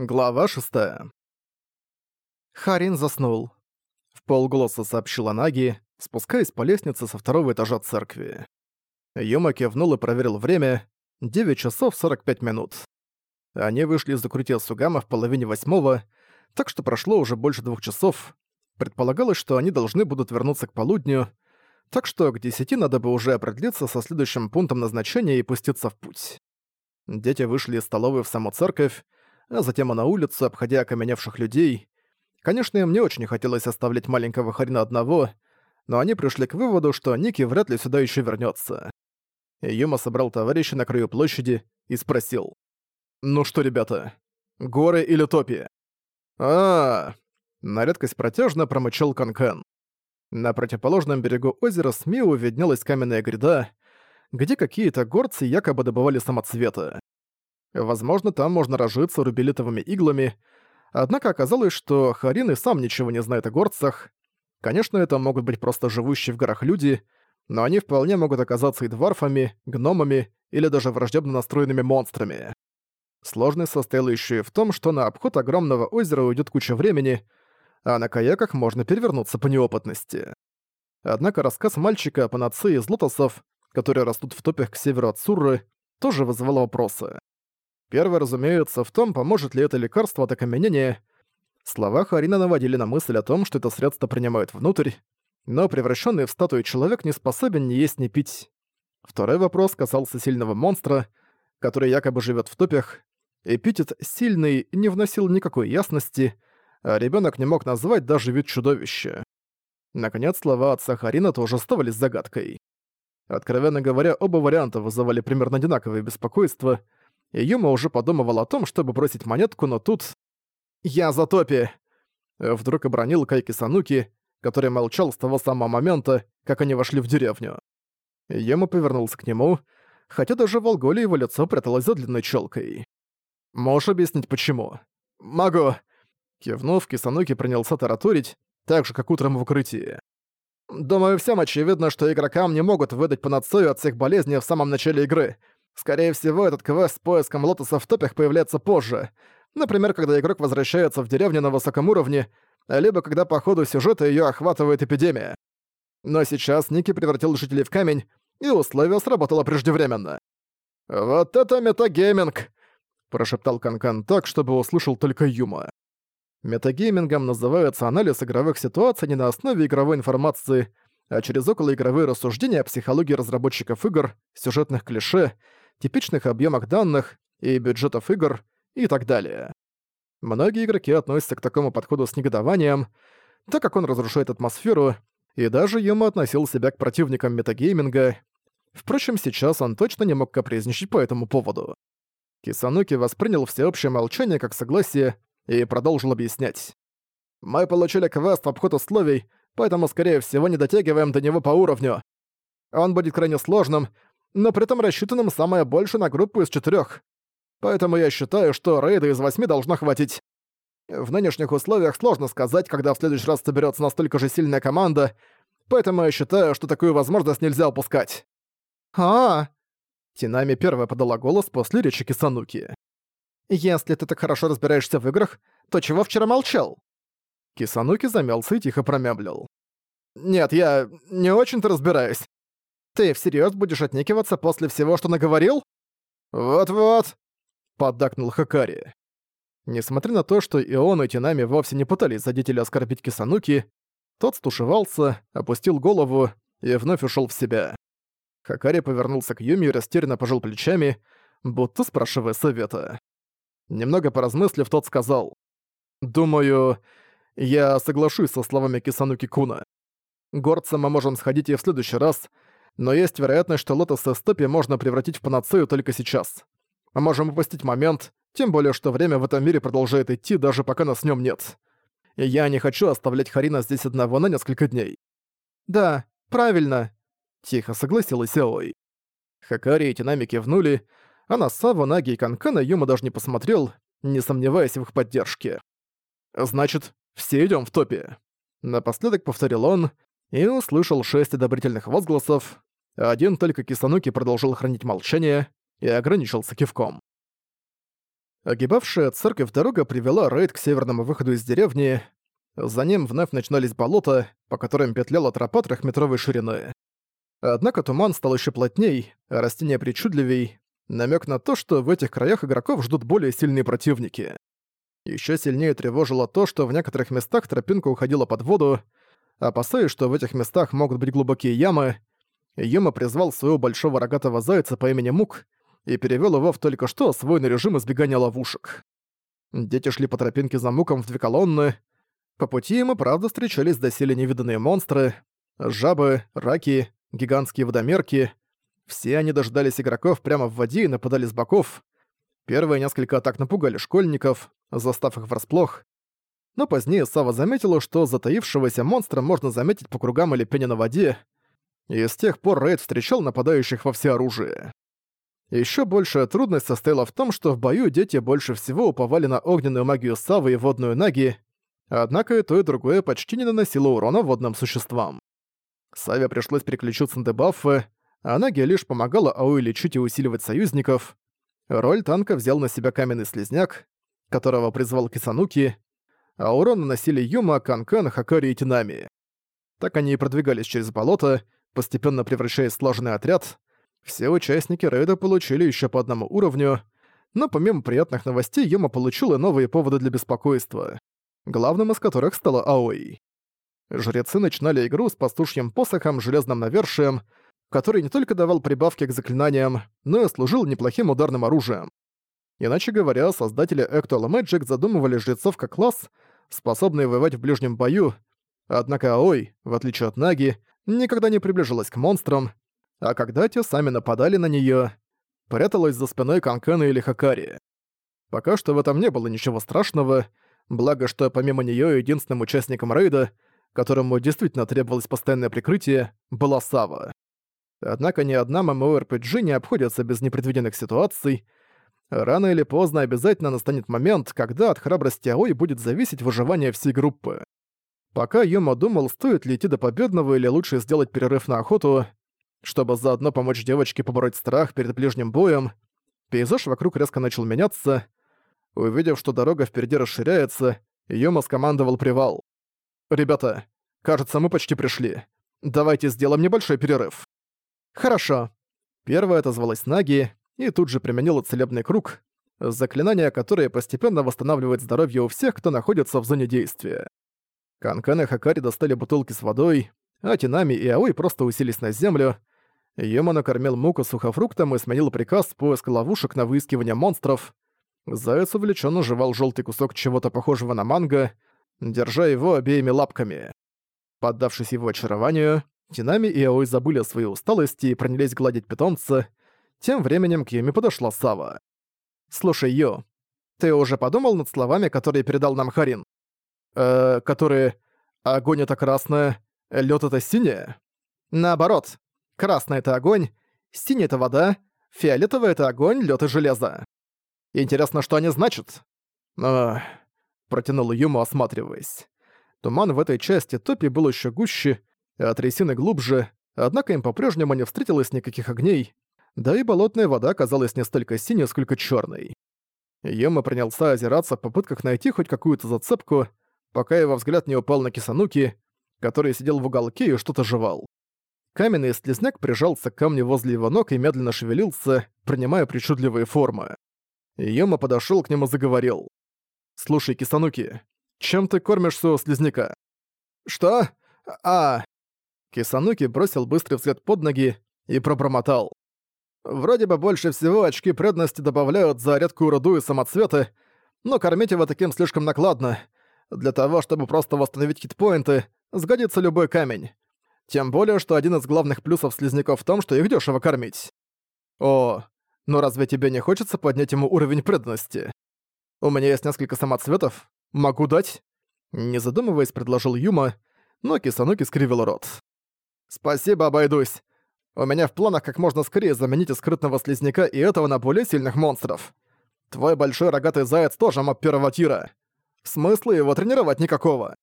Глава 6 Харин заснул. В полголоса сообщила Наги, спускаясь по лестнице со второго этажа церкви. Юма кивнул и проверил время — 9 часов 45 минут. Они вышли из укрытия Сугама в половине восьмого, так что прошло уже больше двух часов. Предполагалось, что они должны будут вернуться к полудню, так что к десяти надо бы уже определиться со следующим пунктом назначения и пуститься в путь. Дети вышли из столовой в саму церковь, а затем и на улицу, обходя окаменевших людей. Конечно, им не очень хотелось оставлять маленького Харина одного, но они пришли к выводу, что Ники вряд ли сюда еще вернется. Юма собрал товарища на краю площади и спросил. «Ну что, ребята, горы или топи?» а, -а, -а На редкость протяжно промычал Канкан. На противоположном берегу озера Смиу виднелась каменная гряда, где какие-то горцы якобы добывали самоцвета. Возможно, там можно разжиться рубелитовыми иглами, однако оказалось, что Харин и сам ничего не знает о горцах. Конечно, это могут быть просто живущие в горах люди, но они вполне могут оказаться и дварфами, гномами или даже враждебно настроенными монстрами. Сложность состояла еще и в том, что на обход огромного озера уйдет куча времени, а на каяках можно перевернуться по неопытности. Однако рассказ мальчика о панацеи из лотосов, которые растут в топях к северу от Сурры, тоже вызывал вопросы. Первое, разумеется, в том, поможет ли это лекарство от окаменения. Слова Харина наводили на мысль о том, что это средство принимают внутрь, но превращенный в статую человек не способен ни есть, ни пить. Второй вопрос касался сильного монстра, который якобы живет в топях. Эпитет «сильный» не вносил никакой ясности, а ребенок не мог назвать даже вид чудовища. Наконец, слова отца Харина тоже оставались загадкой. Откровенно говоря, оба варианта вызывали примерно одинаковое беспокойство — и Юма уже подумывал о том, чтобы бросить монетку, но тут... «Я за топи!» Вдруг обронил Кайки Сануки, который молчал с того самого момента, как они вошли в деревню. Юма повернулся к нему, хотя даже в Алголе его лицо пряталось за длинной челкой. «Можешь объяснить, почему?» «Могу!» Кивнув, Кисануки принялся тараторить, так же, как утром в укрытии. «Думаю, всем очевидно, что игрокам не могут выдать панацею от всех болезней в самом начале игры, Скорее всего, этот квест с поиском лотоса в топях появляется позже. Например, когда игрок возвращается в деревню на высоком уровне, либо когда по ходу сюжета её охватывает эпидемия. Но сейчас Ники превратил жителей в камень, и условие сработало преждевременно. «Вот это метагейминг!» – прошептал Канкан так, чтобы услышал только Юма. Метагеймингом называется анализ игровых ситуаций не на основе игровой информации, а через околоигровые рассуждения о психологии разработчиков игр, сюжетных клише – типичных объемах данных и бюджетов игр и так далее. Многие игроки относятся к такому подходу с негодованием, так как он разрушает атмосферу, и даже ему относил себя к противникам метагейминга. Впрочем, сейчас он точно не мог капризничать по этому поводу. Кисануки воспринял всеобщее молчание как согласие и продолжил объяснять. «Мы получили квест в обход условий, поэтому, скорее всего, не дотягиваем до него по уровню. Он будет крайне сложным, но при этом рассчитанным самое больше на группу из четырех. Поэтому я считаю, что рейда из восьми должно хватить. В нынешних условиях сложно сказать, когда в следующий раз соберется настолько же сильная команда, поэтому я считаю, что такую возможность нельзя упускать. а, -а, -а Тинами первая подала голос после речи Кисануки. «Если ты так хорошо разбираешься в играх, то чего вчера молчал?» Кисануки замялся и тихо промямлил. «Нет, я не очень-то разбираюсь. Ты всерьез будешь отнекиваться после всего, что наговорил? Вот-вот, поддакнул Хакари. Несмотря на то, что и он, и Тинами вовсе не пытались задеть или оскорбить Кисануки, тот стушевался, опустил голову и вновь ушел в себя. Хакари повернулся к Юми и растерянно пожал плечами, будто спрашивая совета. Немного поразмыслив, тот сказал. «Думаю, я соглашусь со словами Кисануки Куна. Горцам мы можем сходить и в следующий раз, но есть вероятность, что лотосы стопи можно превратить в панацею только сейчас. Мы можем упустить момент, тем более, что время в этом мире продолжает идти, даже пока нас в нём нет. И я не хочу оставлять Харина здесь одного на несколько дней. «Да, правильно», — тихо согласилась Эой. Хакари и Тинами кивнули, а на Саву, Наги и Канкана Юма даже не посмотрел, не сомневаясь в их поддержке. «Значит, все идём в топе». Напоследок повторил он и услышал шесть одобрительных возгласов, один только Кисануки продолжил хранить молчание и ограничился кивком. Огибавшая церковь дорога привела рейд к северному выходу из деревни. За ним вновь начинались болота, по которым петляла тропа трехметровой ширины. Однако туман стал еще плотней, а растения причудливей, намек на то, что в этих краях игроков ждут более сильные противники. Еще сильнее тревожило то, что в некоторых местах тропинка уходила под воду, опасаясь, что в этих местах могут быть глубокие ямы, Юма призвал своего большого рогатого зайца по имени Мук и перевёл его в только что освоенный режим избегания ловушек. Дети шли по тропинке за Муком в две колонны. По пути им и правда встречались доселе невиданные монстры, жабы, раки, гигантские водомерки. Все они дождались игроков прямо в воде и нападали с боков. Первые несколько атак напугали школьников, застав их врасплох. Но позднее Сава заметила, что затаившегося монстра можно заметить по кругам или пене на воде, и с тех пор Рейд встречал нападающих во всеоружие. Еще большая трудность состояла в том, что в бою дети больше всего уповали на огненную магию Савы и водную Наги, однако и то, и другое почти не наносило урона водным существам. Саве пришлось переключиться на дебафы, а Наги лишь помогала Аои лечить и усиливать союзников. Роль танка взял на себя каменный слезняк, которого призвал Кисануки, а урон наносили Юма, Канкан, Хакари и Тинами. Так они и продвигались через болото, постепенно превращаясь в сложный отряд. Все участники рейда получили еще по одному уровню, но помимо приятных новостей Юма получила новые поводы для беспокойства, главным из которых стала Аои. Жрецы начинали игру с пастушьим посохом железным навершием, который не только давал прибавки к заклинаниям, но и служил неплохим ударным оружием. Иначе говоря, создатели Actual Magic задумывали жрецов как класс, способный воевать в ближнем бою, однако Аой, в отличие от Наги, никогда не приближалась к монстрам, а когда те сами нападали на неё, пряталась за спиной Канкана или Хакари. Пока что в этом не было ничего страшного, благо что помимо неё единственным участником рейда, которому действительно требовалось постоянное прикрытие, была Сава. Однако ни одна MMORPG не обходится без непредвиденных ситуаций. Рано или поздно обязательно настанет момент, когда от храбрости Аой будет зависеть выживание всей группы. Пока Юма думал, стоит ли идти до победного или лучше сделать перерыв на охоту, чтобы заодно помочь девочке побороть страх перед ближним боем, пейзаж вокруг резко начал меняться. Увидев, что дорога впереди расширяется, Юма скомандовал привал. «Ребята, кажется, мы почти пришли. Давайте сделаем небольшой перерыв». «Хорошо». Первая отозвалась Наги и тут же применила целебный круг, заклинание, которое постепенно восстанавливает здоровье у всех, кто находится в зоне действия. Канкан и Хакари достали бутылки с водой, а Тинами и Аой просто уселись на землю. Йома накормил Муку сухофруктом и сменил приказ поиска ловушек на выискивание монстров. Заяц увлеченно жевал желтый кусок чего-то похожего на манго, держа его обеими лапками. Поддавшись его очарованию, Тинами и Аой забыли о своей усталости и принялись гладить питомца. Тем временем к Юми подошла Сава. «Слушай, Ю, ты уже подумал над словами, которые передал нам Харин?» Э, которые «огонь — это красное, лед это синее». Наоборот, красное — это огонь, синий — это вода, фиолетовый — это огонь, лед и железо. Интересно, что они значат? Ах, протянул Юма, осматриваясь. Туман в этой части топи был еще гуще, а трясины глубже, однако им по-прежнему не встретилось никаких огней, да и болотная вода казалась не столько синей, сколько черной. Юма принялся озираться в попытках найти хоть какую-то зацепку, пока его взгляд не упал на Кисануки, который сидел в уголке и что-то жевал. Каменный слизняк прижался к камню возле его ног и медленно шевелился, принимая причудливые формы. Йома подошёл к нему и заговорил. «Слушай, Кисануки, чем ты кормишь своего слизняка?» «Что? А...» Кисануки бросил быстрый взгляд под ноги и пробормотал. «Вроде бы больше всего очки преданности добавляют за редкую руду и самоцветы, но кормить его таким слишком накладно. Для того, чтобы просто восстановить хитпоинты, сгодится любой камень. Тем более, что один из главных плюсов слизняков в том, что их дешево кормить. О, но разве тебе не хочется поднять ему уровень преданности? У меня есть несколько самоцветов. Могу дать? Не задумываясь, предложил Юма, но Кисануки скривил рот. «Спасибо, обойдусь. У меня в планах как можно скорее заменить скрытного слизняка и этого на более сильных монстров. Твой большой рогатый заяц тоже моб первого тира. Смысла его тренировать никакого.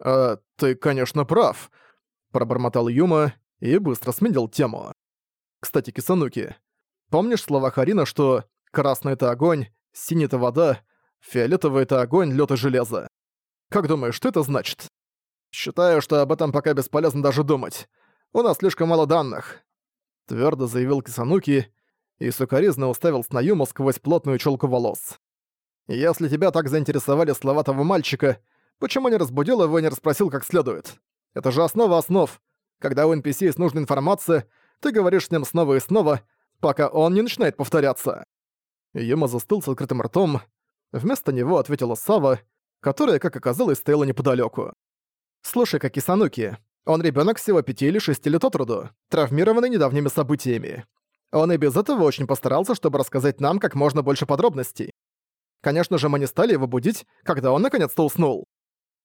«А, ты, конечно, прав», — пробормотал Юма и быстро сменил тему. «Кстати, Кисануки, помнишь слова Харина, что «красный — это огонь, Синий — это вода, фиолетовый — это огонь, лед и железо. Как думаешь, что это значит? Считаю, что об этом пока бесполезно даже думать. У нас слишком мало данных. Твердо заявил Кисануки и сукоризно уставился на Юму сквозь плотную челку волос. «Если тебя так заинтересовали слова того мальчика, почему не разбудил его и не расспросил как следует? Это же основа основ. Когда у NPC есть нужная информация, ты говоришь с ним снова и снова, пока он не начинает повторяться». Юма застыл с открытым ртом. Вместо него ответила Сава, которая, как оказалось, стояла неподалеку. «Слушай, как Исануки, он ребенок всего пяти или шести лет от роду, травмированный недавними событиями. Он и без этого очень постарался, чтобы рассказать нам как можно больше подробностей. Конечно же, мы не стали его будить, когда он наконец-то уснул.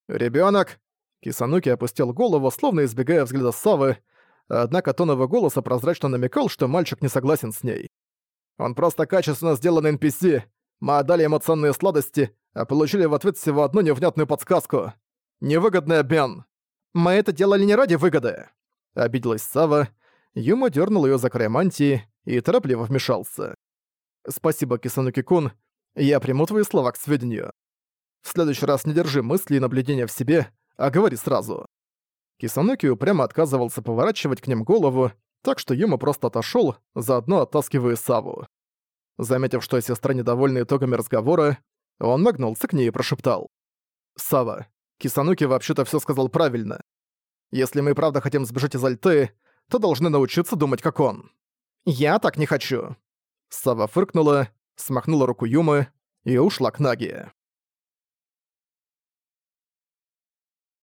Ребенок. Кисануки опустил голову, словно избегая взгляда Савы, однако тон его голоса прозрачно намекал, что мальчик не согласен с ней. Он просто качественно сделан NPC. Мы отдали ему ценные сладости, а получили в ответ всего одну невнятную подсказку. Невыгодный обмен. Мы это делали не ради выгоды. Обиделась Сава. Юма дернул ее за край мантии и торопливо вмешался. «Спасибо, Кисануки-кун. Я приму твои слова к сведению. В следующий раз не держи мысли и наблюдения в себе, а говори сразу». Кисануки упрямо отказывался поворачивать к ним голову, так что Юма просто отошёл, заодно оттаскивая Саву. Заметив, что сестра недовольна итогами разговора, он нагнулся к ней и прошептал. «Сава, Кисануки вообще-то всё сказал правильно. Если мы правда хотим сбежать из Альты, то должны научиться думать как он. Я так не хочу». Сава фыркнула, смахнула руку Юмы и ушла к Наге.